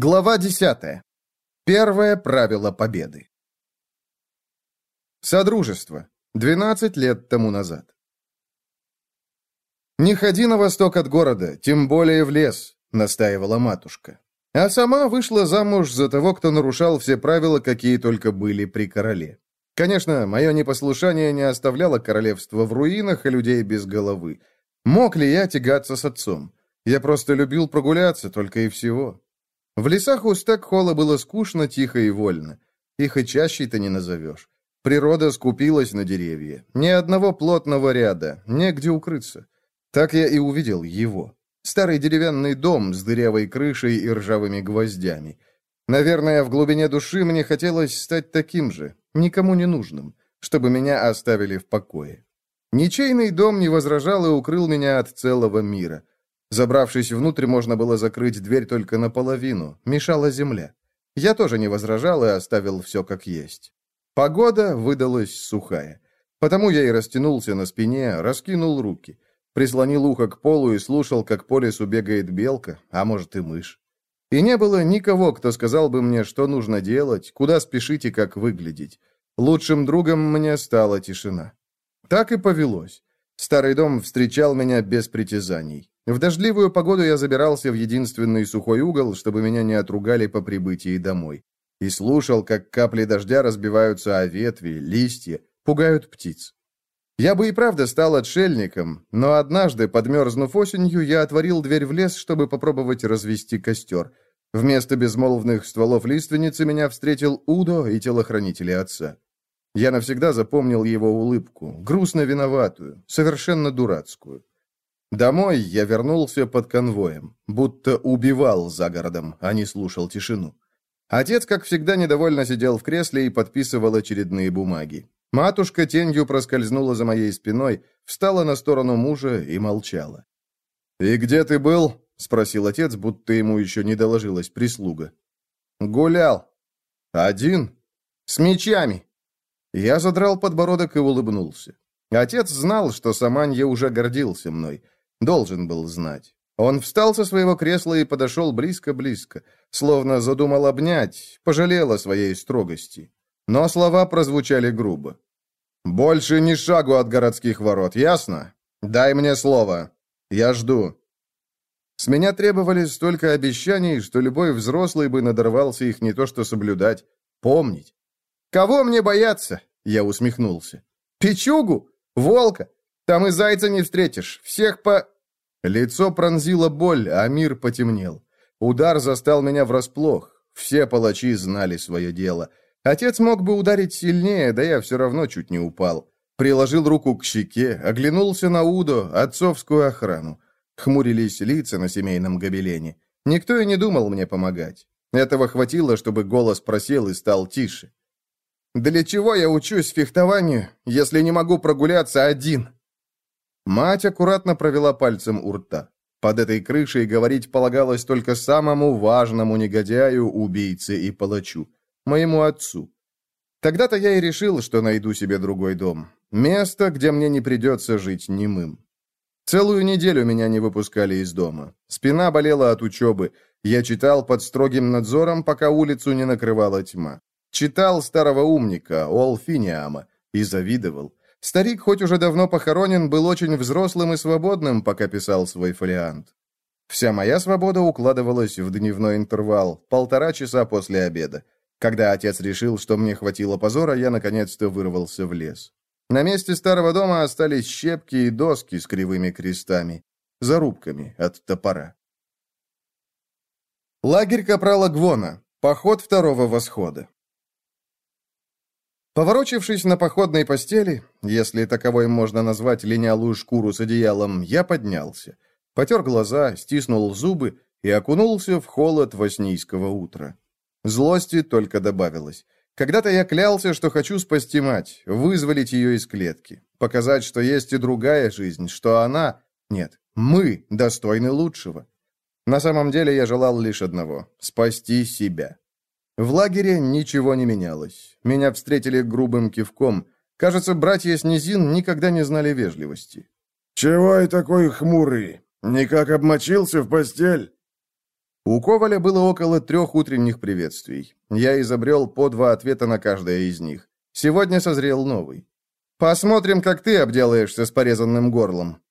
Глава 10. Первое правило победы. Содружество. 12 лет тому назад. «Не ходи на восток от города, тем более в лес», — настаивала матушка. А сама вышла замуж за того, кто нарушал все правила, какие только были при короле. Конечно, мое непослушание не оставляло королевство в руинах и людей без головы. Мог ли я тягаться с отцом? Я просто любил прогуляться, только и всего. В лесах у Стекхола было скучно, тихо и вольно. Их и чаще-то не назовешь. Природа скупилась на деревья. Ни одного плотного ряда, негде укрыться. Так я и увидел его. Старый деревянный дом с дырявой крышей и ржавыми гвоздями. Наверное, в глубине души мне хотелось стать таким же, никому не нужным, чтобы меня оставили в покое. Ничейный дом не возражал и укрыл меня от целого мира. Забравшись внутрь, можно было закрыть дверь только наполовину, мешала земля. Я тоже не возражал и оставил все как есть. Погода выдалась сухая. Потому я и растянулся на спине, раскинул руки. Прислонил ухо к полу и слушал, как по лесу бегает белка, а может и мышь. И не было никого, кто сказал бы мне, что нужно делать, куда спешить и как выглядеть. Лучшим другом мне стала тишина. Так и повелось. Старый дом встречал меня без притязаний. В дождливую погоду я забирался в единственный сухой угол, чтобы меня не отругали по прибытии домой. И слушал, как капли дождя разбиваются о ветви, листья, пугают птиц. Я бы и правда стал отшельником, но однажды, подмерзнув осенью, я отворил дверь в лес, чтобы попробовать развести костер. Вместо безмолвных стволов лиственницы меня встретил Удо и телохранители отца. Я навсегда запомнил его улыбку, грустно виноватую, совершенно дурацкую. Домой я вернулся под конвоем, будто убивал за городом, а не слушал тишину. Отец, как всегда, недовольно сидел в кресле и подписывал очередные бумаги. Матушка тенью проскользнула за моей спиной, встала на сторону мужа и молчала. «И где ты был?» — спросил отец, будто ему еще не доложилась прислуга. «Гулял». «Один?» «С мечами». Я задрал подбородок и улыбнулся. Отец знал, что Саманья уже гордился мной. Должен был знать. Он встал со своего кресла и подошел близко-близко, словно задумал обнять, пожалел о своей строгости. Но слова прозвучали грубо. «Больше ни шагу от городских ворот, ясно? Дай мне слово. Я жду». С меня требовали столько обещаний, что любой взрослый бы надорвался их не то что соблюдать, помнить. «Кого мне бояться?» — я усмехнулся. «Печугу? Волка? Там и зайца не встретишь. Всех по...» Лицо пронзило боль, а мир потемнел. Удар застал меня врасплох. Все палачи знали свое дело. Отец мог бы ударить сильнее, да я все равно чуть не упал. Приложил руку к щеке, оглянулся на Удо, отцовскую охрану. Хмурились лица на семейном гобелене. Никто и не думал мне помогать. Этого хватило, чтобы голос просел и стал тише. «Для чего я учусь фехтованию, если не могу прогуляться один?» Мать аккуратно провела пальцем у рта. Под этой крышей говорить полагалось только самому важному негодяю, убийце и палачу, моему отцу. Тогда-то я и решил, что найду себе другой дом. Место, где мне не придется жить немым. Целую неделю меня не выпускали из дома. Спина болела от учебы. Я читал под строгим надзором, пока улицу не накрывала тьма. Читал старого умника, Олфиниама, и завидовал. Старик, хоть уже давно похоронен, был очень взрослым и свободным, пока писал свой фолиант. Вся моя свобода укладывалась в дневной интервал, полтора часа после обеда. Когда отец решил, что мне хватило позора, я наконец-то вырвался в лес. На месте старого дома остались щепки и доски с кривыми крестами, зарубками от топора. Лагерь капрала Гвона. Поход второго восхода. Поворочившись на походной постели, если таковой можно назвать линялую шкуру с одеялом, я поднялся, потер глаза, стиснул зубы и окунулся в холод воснийского утра. Злости только добавилось. Когда-то я клялся, что хочу спасти мать, вызволить ее из клетки, показать, что есть и другая жизнь, что она... Нет, мы достойны лучшего. На самом деле я желал лишь одного — спасти себя. В лагере ничего не менялось. Меня встретили грубым кивком. Кажется, братья Снизин никогда не знали вежливости. «Чего и такой хмурый? Никак обмочился в постель?» У Коваля было около трех утренних приветствий. Я изобрел по два ответа на каждое из них. Сегодня созрел новый. «Посмотрим, как ты обделаешься с порезанным горлом».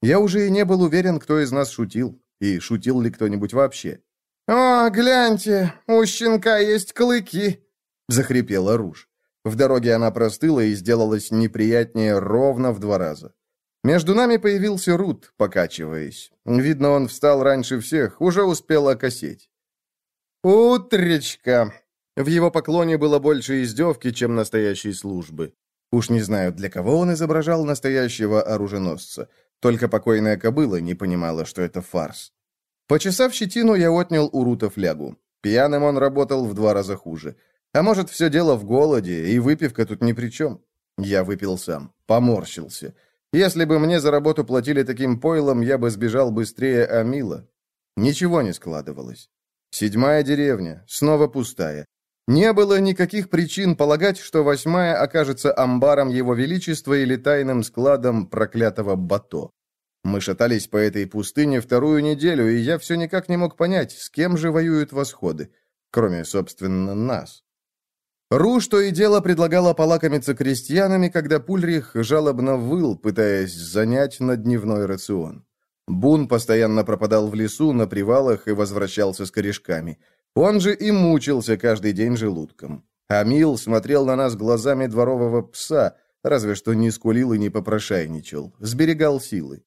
Я уже и не был уверен, кто из нас шутил, и шутил ли кто-нибудь вообще. «О, гляньте, у щенка есть клыки!» — захрипела Руж. В дороге она простыла и сделалась неприятнее ровно в два раза. Между нами появился Рут, покачиваясь. Видно, он встал раньше всех, уже успел окосеть. «Утречка!» В его поклоне было больше издевки, чем настоящей службы. Уж не знаю, для кого он изображал настоящего оруженосца. Только покойная кобыла не понимала, что это фарс. Почесав щетину, я отнял у Рута флягу. Пьяным он работал в два раза хуже. А может, все дело в голоде, и выпивка тут ни при чем. Я выпил сам, поморщился. Если бы мне за работу платили таким пойлом, я бы сбежал быстрее Амила. Ничего не складывалось. Седьмая деревня, снова пустая. Не было никаких причин полагать, что восьмая окажется амбаром его величества или тайным складом проклятого Бато. Мы шатались по этой пустыне вторую неделю, и я все никак не мог понять, с кем же воюют восходы, кроме, собственно, нас. Ру, что и дело, предлагала полакомиться крестьянами, когда Пульрих жалобно выл, пытаясь занять на дневной рацион. Бун постоянно пропадал в лесу, на привалах и возвращался с корешками. Он же и мучился каждый день желудком. Амил смотрел на нас глазами дворового пса, разве что не скулил и не попрошайничал, сберегал силы.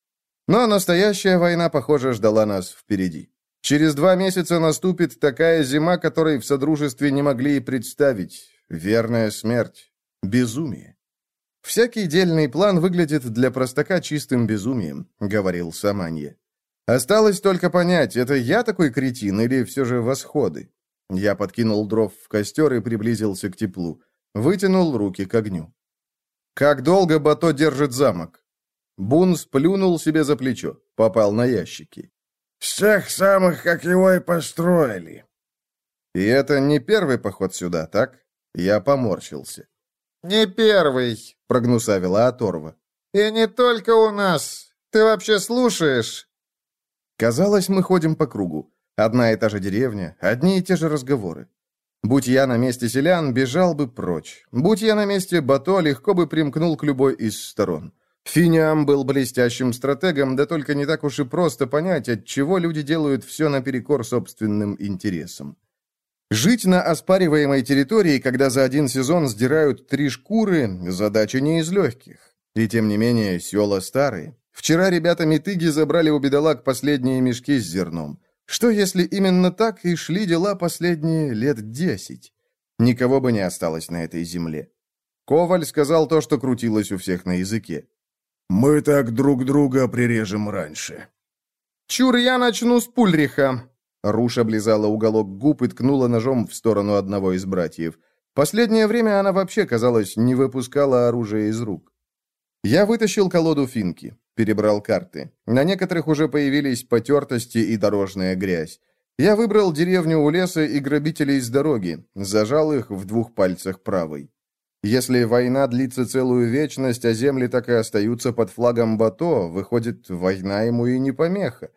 Но настоящая война, похоже, ждала нас впереди. Через два месяца наступит такая зима, которой в Содружестве не могли и представить. Верная смерть. Безумие. «Всякий дельный план выглядит для простака чистым безумием», — говорил Саманье. «Осталось только понять, это я такой кретин или все же восходы?» Я подкинул дров в костер и приблизился к теплу. Вытянул руки к огню. «Как долго Бато держит замок?» Бун сплюнул себе за плечо, попал на ящики. С тех самых, как его и построили. И это не первый поход сюда, так? Я поморщился. Не первый, прогнусавила Оторва. И не только у нас. Ты вообще слушаешь? Казалось, мы ходим по кругу. Одна и та же деревня, одни и те же разговоры. Будь я на месте селян, бежал бы прочь. Будь я на месте Бато, легко бы примкнул к любой из сторон. Финиам был блестящим стратегом, да только не так уж и просто понять, от чего люди делают все наперекор собственным интересам. Жить на оспариваемой территории, когда за один сезон сдирают три шкуры, задача не из легких. И тем не менее, села старые. Вчера ребята Митыги забрали у бедолаг последние мешки с зерном. Что если именно так и шли дела последние лет десять? Никого бы не осталось на этой земле. Коваль сказал то, что крутилось у всех на языке. Мы так друг друга прирежем раньше. Чур, я начну с Пульриха. Руша облизала уголок губ и ткнула ножом в сторону одного из братьев. Последнее время она вообще, казалось, не выпускала оружие из рук. Я вытащил колоду финки, перебрал карты. На некоторых уже появились потертости и дорожная грязь. Я выбрал деревню у леса и грабителей с дороги, зажал их в двух пальцах правой. Если война длится целую вечность, а земли так и остаются под флагом Бато, выходит, война ему и не помеха.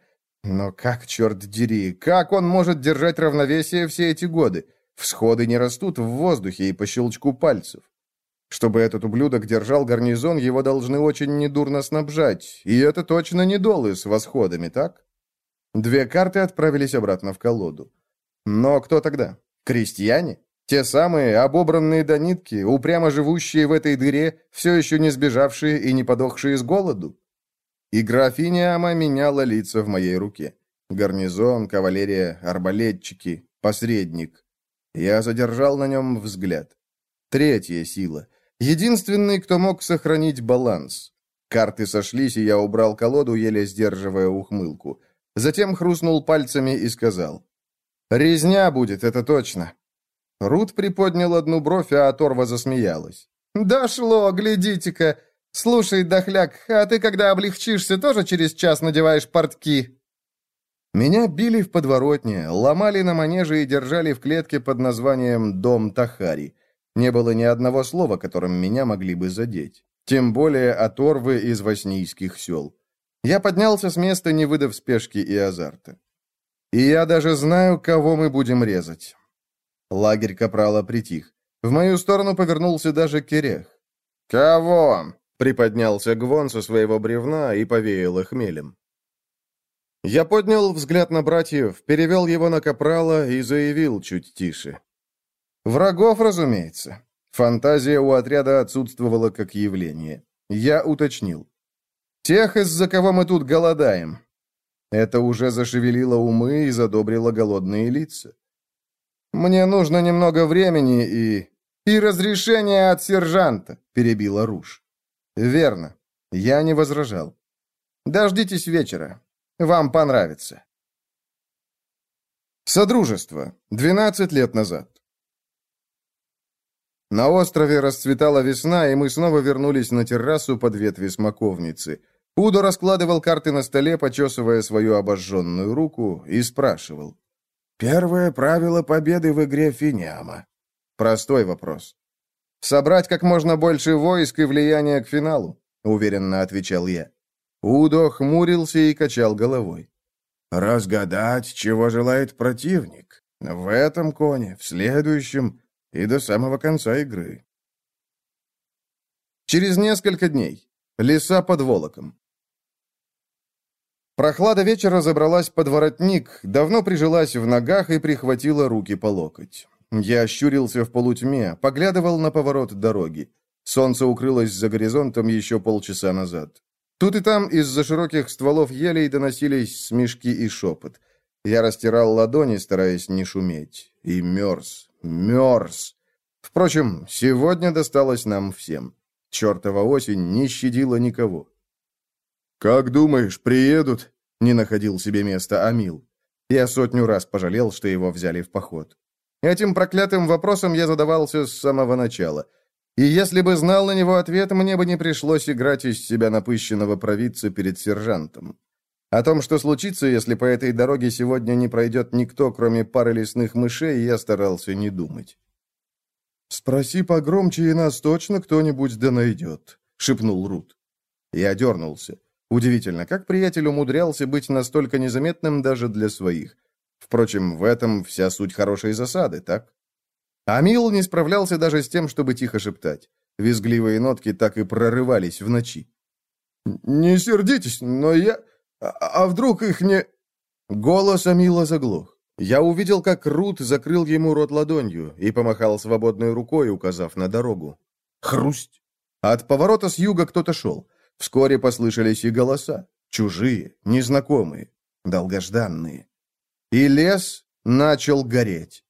Но как, черт дери, как он может держать равновесие все эти годы? Всходы не растут в воздухе и по щелчку пальцев. Чтобы этот ублюдок держал гарнизон, его должны очень недурно снабжать. И это точно не долы с восходами, так? Две карты отправились обратно в колоду. Но кто тогда? Крестьяне? Те самые, обобранные до нитки, упрямо живущие в этой дыре, все еще не сбежавшие и не подохшие с голоду. И графиня Ама меняла лица в моей руке. Гарнизон, кавалерия, арбалетчики, посредник. Я задержал на нем взгляд. Третья сила. Единственный, кто мог сохранить баланс. Карты сошлись, и я убрал колоду, еле сдерживая ухмылку. Затем хрустнул пальцами и сказал. «Резня будет, это точно. Рут приподнял одну бровь, а оторва засмеялась. «Дошло, глядите-ка! Слушай, дохляк, а ты, когда облегчишься, тоже через час надеваешь портки?» Меня били в подворотне, ломали на манеже и держали в клетке под названием «Дом Тахари». Не было ни одного слова, которым меня могли бы задеть. Тем более оторвы из воснийских сел. Я поднялся с места, не выдав спешки и азарта. И я даже знаю, кого мы будем резать». Лагерь Капрала притих. В мою сторону повернулся даже Керех. «Кого?» — приподнялся Гвон со своего бревна и повеял хмелем. Я поднял взгляд на братьев, перевел его на Капрала и заявил чуть тише. «Врагов, разумеется». Фантазия у отряда отсутствовала как явление. Я уточнил. «Тех, из-за кого мы тут голодаем». Это уже зашевелило умы и задобрило голодные лица. «Мне нужно немного времени и...» «И разрешение от сержанта», — перебила Руш. «Верно. Я не возражал. Дождитесь вечера. Вам понравится». Содружество. 12 лет назад. На острове расцветала весна, и мы снова вернулись на террасу под ветви смоковницы. Удо раскладывал карты на столе, почесывая свою обожженную руку, и спрашивал. «Первое правило победы в игре Финяма». Простой вопрос. «Собрать как можно больше войск и влияния к финалу», — уверенно отвечал я. Удо хмурился и качал головой. «Разгадать, чего желает противник. В этом коне, в следующем и до самого конца игры». Через несколько дней. Леса под Волоком. Прохлада вечера забралась под воротник, давно прижилась в ногах и прихватила руки по локоть. Я ощурился в полутьме, поглядывал на поворот дороги. Солнце укрылось за горизонтом еще полчаса назад. Тут и там из-за широких стволов елей доносились смешки и шепот. Я растирал ладони, стараясь не шуметь. И мерз, мерз. Впрочем, сегодня досталось нам всем. Чертова осень не щадила никого. «Как думаешь, приедут?» — не находил себе места Амил. Я сотню раз пожалел, что его взяли в поход. Этим проклятым вопросом я задавался с самого начала. И если бы знал на него ответ, мне бы не пришлось играть из себя напыщенного провидца перед сержантом. О том, что случится, если по этой дороге сегодня не пройдет никто, кроме пары лесных мышей, я старался не думать. «Спроси погромче, и нас точно кто-нибудь да найдет», — шепнул Рут. Я дернулся. Удивительно, как приятель умудрялся быть настолько незаметным даже для своих. Впрочем, в этом вся суть хорошей засады, так? Амил не справлялся даже с тем, чтобы тихо шептать. Визгливые нотки так и прорывались в ночи. «Не сердитесь, но я... А, а вдруг их не...» Голос Амила заглох. Я увидел, как Рут закрыл ему рот ладонью и помахал свободной рукой, указав на дорогу. Хрусть! От поворота с юга кто-то шел. Вскоре послышались и голоса. Чужие, незнакомые, долгожданные. И лес начал гореть.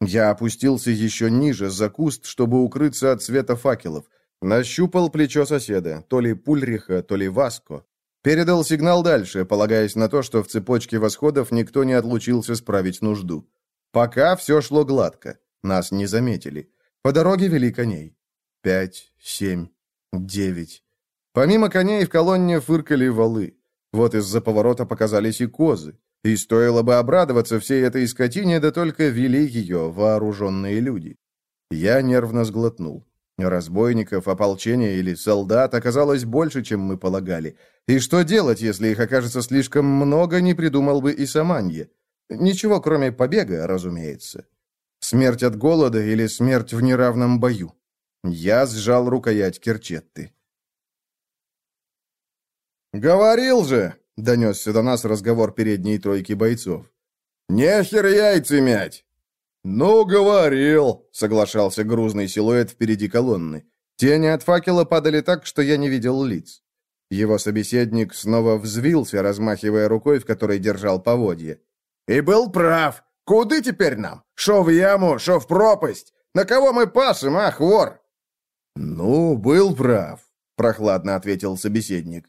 Я опустился еще ниже, за куст, чтобы укрыться от света факелов. Нащупал плечо соседа, то ли Пульриха, то ли Васко. Передал сигнал дальше, полагаясь на то, что в цепочке восходов никто не отлучился справить нужду. Пока все шло гладко. Нас не заметили. По дороге вели коней. Пять, семь, девять. Помимо коней в колонне фыркали валы. Вот из-за поворота показались и козы. И стоило бы обрадоваться всей этой скотине, да только вели ее вооруженные люди. Я нервно сглотнул. Разбойников, ополчения или солдат оказалось больше, чем мы полагали. И что делать, если их окажется слишком много, не придумал бы и Саманье. Ничего, кроме побега, разумеется. Смерть от голода или смерть в неравном бою. Я сжал рукоять Керчетты. «Говорил же!» — донесся до нас разговор передней тройки бойцов. «Нехер яйца мять!» «Ну, говорил!» — соглашался грузный силуэт впереди колонны. Тени от факела падали так, что я не видел лиц. Его собеседник снова взвился, размахивая рукой, в которой держал поводье. «И был прав! Куды теперь нам? Шо в яму, шо в пропасть? На кого мы пашем, ах, вор?» «Ну, был прав», — прохладно ответил собеседник.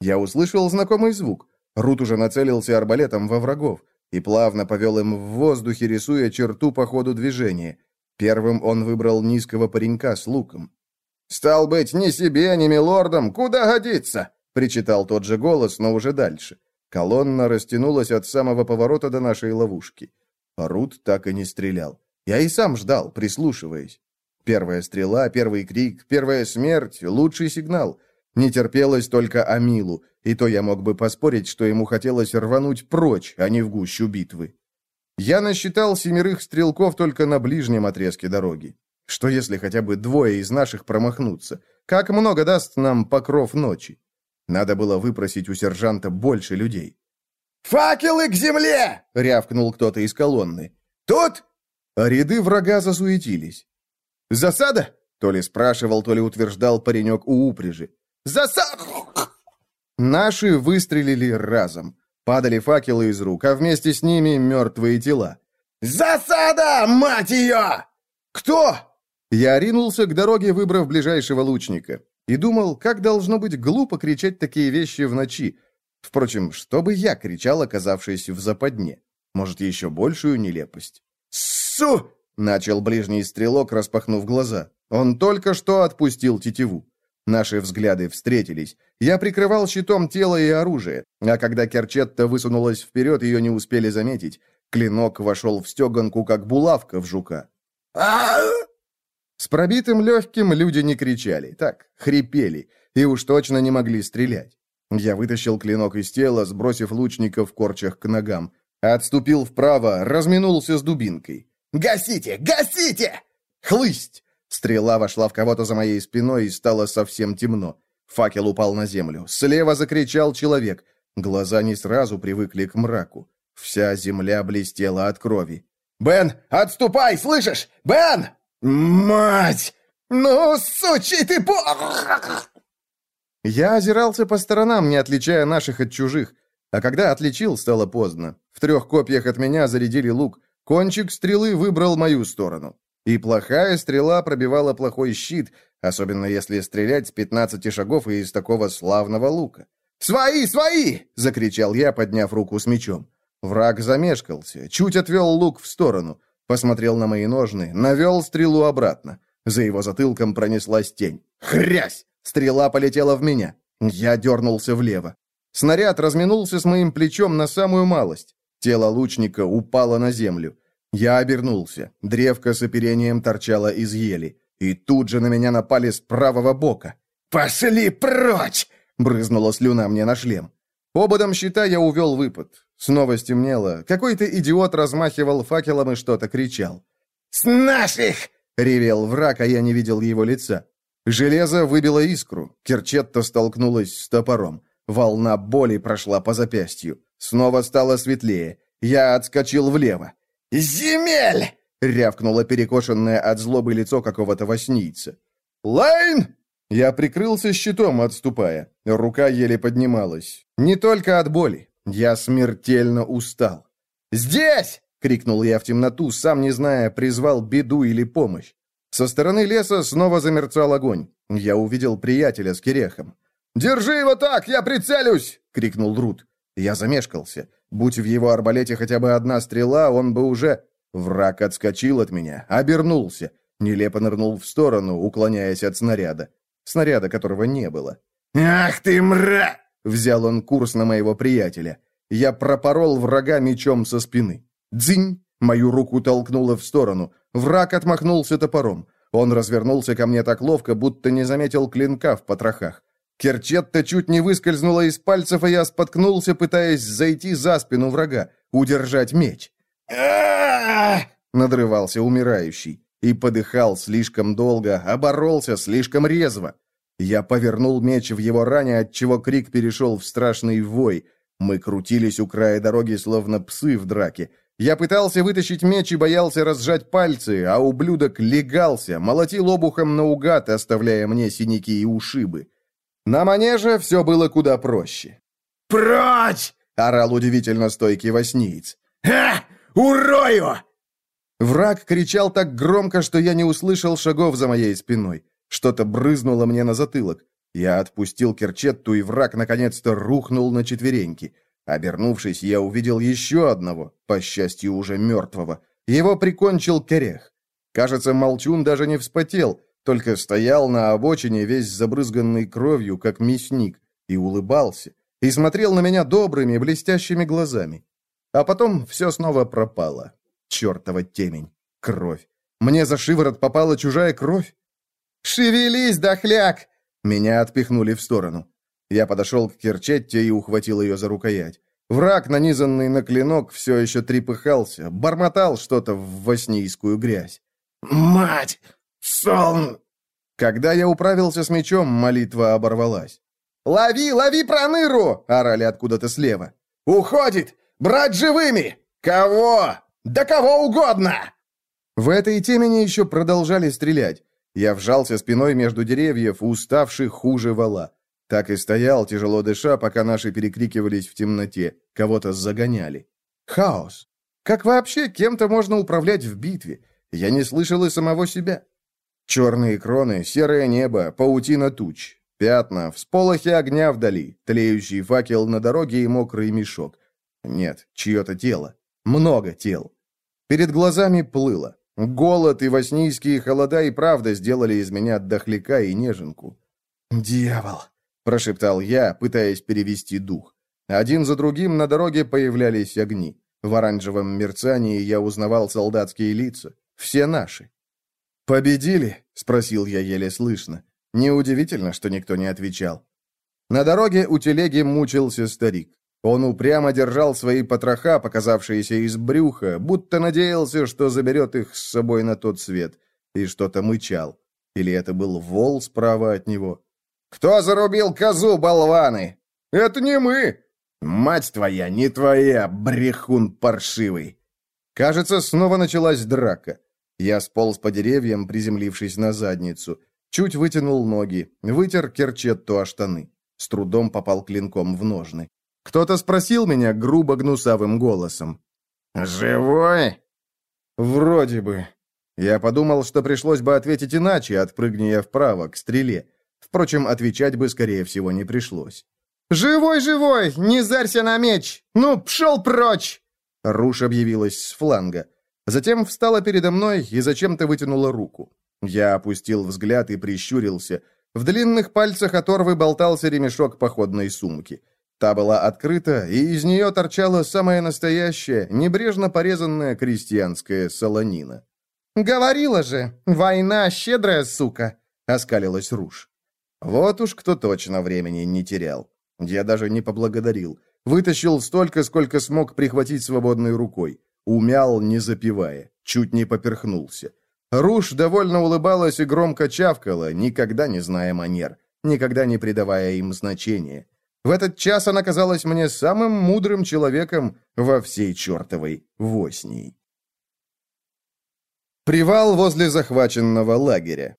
Я услышал знакомый звук. Рут уже нацелился арбалетом во врагов и плавно повел им в воздухе, рисуя черту по ходу движения. Первым он выбрал низкого паренька с луком. «Стал быть, ни себе, ни милордом, куда годится?» — причитал тот же голос, но уже дальше. Колонна растянулась от самого поворота до нашей ловушки. Рут так и не стрелял. Я и сам ждал, прислушиваясь. Первая стрела, первый крик, первая смерть — лучший сигнал. Не терпелось только Амилу, и то я мог бы поспорить, что ему хотелось рвануть прочь, а не в гущу битвы. Я насчитал семерых стрелков только на ближнем отрезке дороги. Что если хотя бы двое из наших промахнутся? Как много даст нам покров ночи? Надо было выпросить у сержанта больше людей. «Факелы к земле!» — рявкнул кто-то из колонны. «Тут?» А ряды врага засуетились. «Засада?» — то ли спрашивал, то ли утверждал паренек у упряжи. «Засада!» Наши выстрелили разом. Падали факелы из рук, а вместе с ними мертвые тела. «Засада, мать ее!» «Кто?» Я ринулся к дороге, выбрав ближайшего лучника, и думал, как должно быть глупо кричать такие вещи в ночи. Впрочем, что бы я кричал, оказавшись в западне? Может, еще большую нелепость? «Су!» — начал ближний стрелок, распахнув глаза. Он только что отпустил тетиву. Наши взгляды встретились. Я прикрывал щитом тело и оружие, а когда Керчетта высунулась вперед, ее не успели заметить. Клинок вошел в стеганку, как булавка в жука. С пробитым легким люди не кричали, так, хрипели, и уж точно не могли стрелять. Я вытащил клинок из тела, сбросив лучника в корчах к ногам. Отступил вправо, разминулся с дубинкой. «Гасите! Гасите!» «Хлысть!» Стрела вошла в кого-то за моей спиной, и стало совсем темно. Факел упал на землю. Слева закричал человек. Глаза не сразу привыкли к мраку. Вся земля блестела от крови. «Бен, отступай, слышишь? Бен!» «Мать! Ну, сучий ты по...» Я озирался по сторонам, не отличая наших от чужих. А когда отличил, стало поздно. В трех копьях от меня зарядили лук. Кончик стрелы выбрал мою сторону. И плохая стрела пробивала плохой щит, особенно если стрелять с пятнадцати шагов и из такого славного лука. «Свои, свои!» — закричал я, подняв руку с мечом. Враг замешкался, чуть отвел лук в сторону, посмотрел на мои ножны, навел стрелу обратно. За его затылком пронеслась тень. «Хрясь!» Стрела полетела в меня. Я дернулся влево. Снаряд разминулся с моим плечом на самую малость. Тело лучника упало на землю. Я обернулся. Древко с оперением торчало из ели. И тут же на меня напали с правого бока. «Пошли прочь!» — брызнула слюна мне на шлем. Ободом щита я увел выпад. Снова стемнело. Какой-то идиот размахивал факелом и что-то кричал. «С наших!» — ревел враг, а я не видел его лица. Железо выбило искру. Керчетта столкнулась с топором. Волна боли прошла по запястью. Снова стало светлее. Я отскочил влево. «Земель!» — рявкнуло перекошенное от злобы лицо какого-то воснийца. «Лайн!» Я прикрылся щитом, отступая. Рука еле поднималась. Не только от боли. Я смертельно устал. «Здесь!» — крикнул я в темноту, сам не зная, призвал беду или помощь. Со стороны леса снова замерцал огонь. Я увидел приятеля с кирехом. «Держи его так, я прицелюсь!» — крикнул Рут. Я замешкался. Будь в его арбалете хотя бы одна стрела, он бы уже... Враг отскочил от меня, обернулся, нелепо нырнул в сторону, уклоняясь от снаряда. Снаряда, которого не было. «Ах ты, мра!» — взял он курс на моего приятеля. Я пропорол врага мечом со спины. «Дзинь!» — мою руку толкнуло в сторону. Враг отмахнулся топором. Он развернулся ко мне так ловко, будто не заметил клинка в потрохах. Керчетта чуть не выскользнула из пальцев, и я споткнулся, пытаясь зайти за спину врага, удержать меч. Надрывался умирающий и подыхал слишком долго, оборолся слишком резво. Я повернул меч в его ране, отчего крик перешел в страшный вой. Мы крутились у края дороги, словно псы в драке. Я пытался вытащить меч и боялся разжать пальцы, а ублюдок легался, молотил обухом наугад, оставляя мне синяки и ушибы. На манеже все было куда проще. «Прочь!» — орал удивительно стойкий восниец. «Ха! Урою!» Враг кричал так громко, что я не услышал шагов за моей спиной. Что-то брызнуло мне на затылок. Я отпустил керчетту, и враг наконец-то рухнул на четвереньки. Обернувшись, я увидел еще одного, по счастью, уже мертвого. Его прикончил Керех. Кажется, Молчун даже не вспотел, только стоял на обочине, весь забрызганный кровью, как мясник, и улыбался, и смотрел на меня добрыми, блестящими глазами. А потом все снова пропало. Чертова темень. Кровь. Мне за шиворот попала чужая кровь. «Шевелись, дохляк!» Меня отпихнули в сторону. Я подошел к Керчетте и ухватил ее за рукоять. Враг, нанизанный на клинок, все еще трепыхался, бормотал что-то в воснийскую грязь. «Мать! Солн!» Когда я управился с мечом, молитва оборвалась. «Лови, лови проныру!» — орали откуда-то слева. «Уходит! Брать живыми! Кого? Да кого угодно!» В этой темени еще продолжали стрелять. Я вжался спиной между деревьев, уставший хуже вала. Так и стоял, тяжело дыша, пока наши перекрикивались в темноте. Кого-то загоняли. Хаос. Как вообще кем-то можно управлять в битве? Я не слышал и самого себя. Черные кроны, серое небо, паутина туч. Пятна, всполохи огня вдали, тлеющий факел на дороге и мокрый мешок. Нет, чье-то тело. Много тел. Перед глазами плыло. Голод и воснийские холода и правда сделали из меня дохляка и неженку. «Дьявол!» — прошептал я, пытаясь перевести дух. Один за другим на дороге появлялись огни. В оранжевом мерцании я узнавал солдатские лица. Все наши. «Победили?» — спросил я еле слышно. Неудивительно, что никто не отвечал. На дороге у телеги мучился старик. Он упрямо держал свои потроха, показавшиеся из брюха, будто надеялся, что заберет их с собой на тот свет, и что-то мычал. Или это был вол справа от него. «Кто зарубил козу, болваны?» «Это не мы!» «Мать твоя, не твоя, брехун паршивый!» Кажется, снова началась драка. Я сполз по деревьям, приземлившись на задницу. Чуть вытянул ноги, вытер керчетту о штаны. С трудом попал клинком в ножны. Кто-то спросил меня грубо гнусавым голосом. «Живой?» «Вроде бы». Я подумал, что пришлось бы ответить иначе, отпрыгни я вправо, к стреле. Впрочем, отвечать бы, скорее всего, не пришлось. «Живой, живой! Не зарься на меч! Ну, пшел прочь!» Руш объявилась с фланга. Затем встала передо мной и зачем-то вытянула руку. Я опустил взгляд и прищурился. В длинных пальцах оторвы болтался ремешок походной сумки. Та была открыта, и из нее торчала самая настоящая, небрежно порезанная крестьянская солонина. «Говорила же, война щедрая сука!» — оскалилась Руш. Вот уж кто точно времени не терял. Я даже не поблагодарил. Вытащил столько, сколько смог прихватить свободной рукой. Умял, не запивая. Чуть не поперхнулся. Руш довольно улыбалась и громко чавкала, никогда не зная манер, никогда не придавая им значения. В этот час она казалась мне самым мудрым человеком во всей чертовой Воснии. Привал возле захваченного лагеря.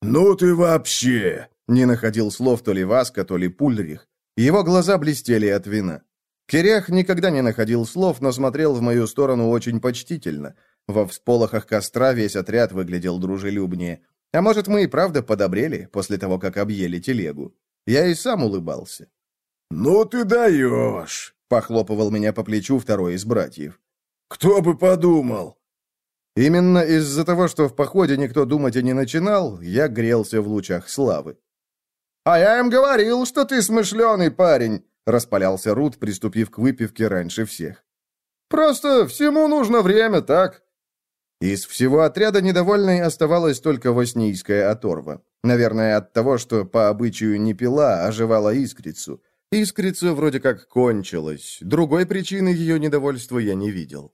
«Ну ты вообще!» — не находил слов то ли Васка, то ли Пульрих. Его глаза блестели от вина. Керех никогда не находил слов, но смотрел в мою сторону очень почтительно. Во всполохах костра весь отряд выглядел дружелюбнее. А может, мы и правда подобрели после того, как объели телегу. Я и сам улыбался. «Ну ты даешь!» — похлопывал меня по плечу второй из братьев. «Кто бы подумал!» Именно из-за того, что в походе никто думать и не начинал, я грелся в лучах славы. «А я им говорил, что ты смышленый парень!» — распалялся Рут, приступив к выпивке раньше всех. «Просто всему нужно время, так?» Из всего отряда недовольной оставалась только воснийская оторва. Наверное, от того, что по обычаю не пила, а жевала искрицу. Искрица вроде как кончилась. Другой причины ее недовольства я не видел.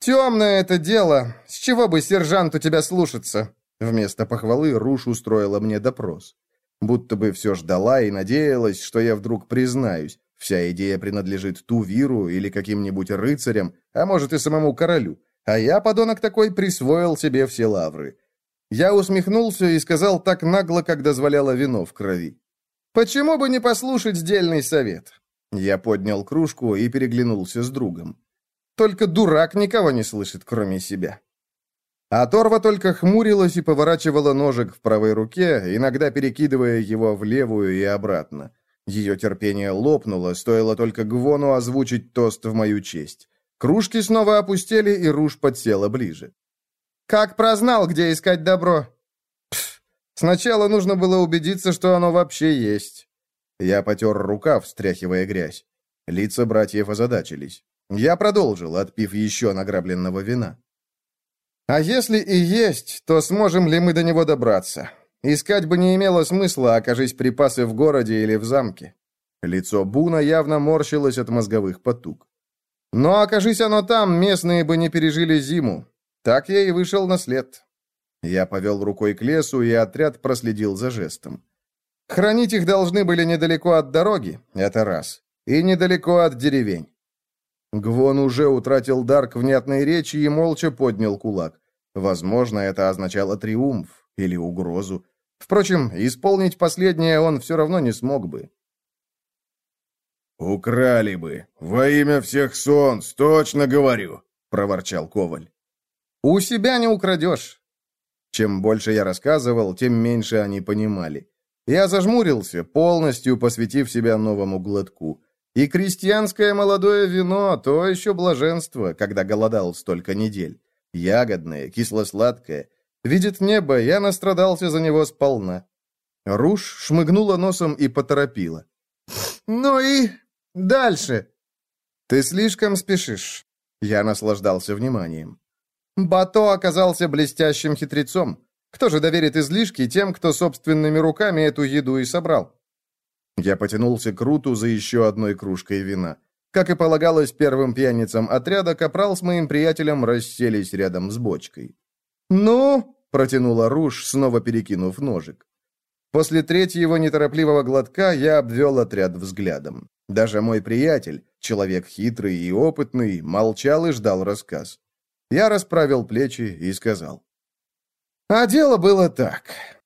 «Темное это дело. С чего бы сержанту тебя слушаться?» Вместо похвалы Руш устроила мне допрос. Будто бы все ждала и надеялась, что я вдруг признаюсь. Вся идея принадлежит Тувиру или каким-нибудь рыцарям, а может и самому королю. А я, подонок такой, присвоил себе все лавры. Я усмехнулся и сказал так нагло, как дозволяло вино в крови. «Почему бы не послушать сдельный совет?» Я поднял кружку и переглянулся с другом. Только дурак никого не слышит, кроме себя. А Торва только хмурилась и поворачивала ножик в правой руке, иногда перекидывая его в левую и обратно. Ее терпение лопнуло, стоило только Гвону озвучить тост в мою честь. Кружки снова опустели, и Руж подсела ближе. «Как прознал, где искать добро?» Пф, сначала нужно было убедиться, что оно вообще есть. Я потер рукав, встряхивая грязь. Лица братьев озадачились. Я продолжил, отпив еще награбленного вина. «А если и есть, то сможем ли мы до него добраться? Искать бы не имело смысла, окажись припасы в городе или в замке. Лицо Буна явно морщилось от мозговых потуг. Но окажись оно там, местные бы не пережили зиму. Так я и вышел на след. Я повел рукой к лесу, и отряд проследил за жестом. Хранить их должны были недалеко от дороги, это раз, и недалеко от деревень. Гвон уже утратил дар к внятной речи и молча поднял кулак. Возможно, это означало триумф или угрозу. Впрочем, исполнить последнее он все равно не смог бы. «Украли бы! Во имя всех солнц, точно говорю!» — проворчал Коваль. «У себя не украдешь!» Чем больше я рассказывал, тем меньше они понимали. Я зажмурился, полностью посвятив себя новому глотку. И крестьянское молодое вино — то еще блаженство, когда голодал столько недель. Ягодное, кисло-сладкое. Видит небо, я настрадался за него сполна. Руш шмыгнула носом и поторопила. «Ну и Дальше!» «Ты слишком спешишь». Я наслаждался вниманием. Бато оказался блестящим хитрецом. Кто же доверит излишки тем, кто собственными руками эту еду и собрал? Я потянулся к Руту за еще одной кружкой вина. Как и полагалось первым пьяницам отряда, Капрал с моим приятелем расселись рядом с бочкой. «Ну?» — протянула Руш, снова перекинув ножик. После третьего неторопливого глотка я обвел отряд взглядом. Даже мой приятель, человек хитрый и опытный, молчал и ждал рассказ. Я расправил плечи и сказал. А дело было так.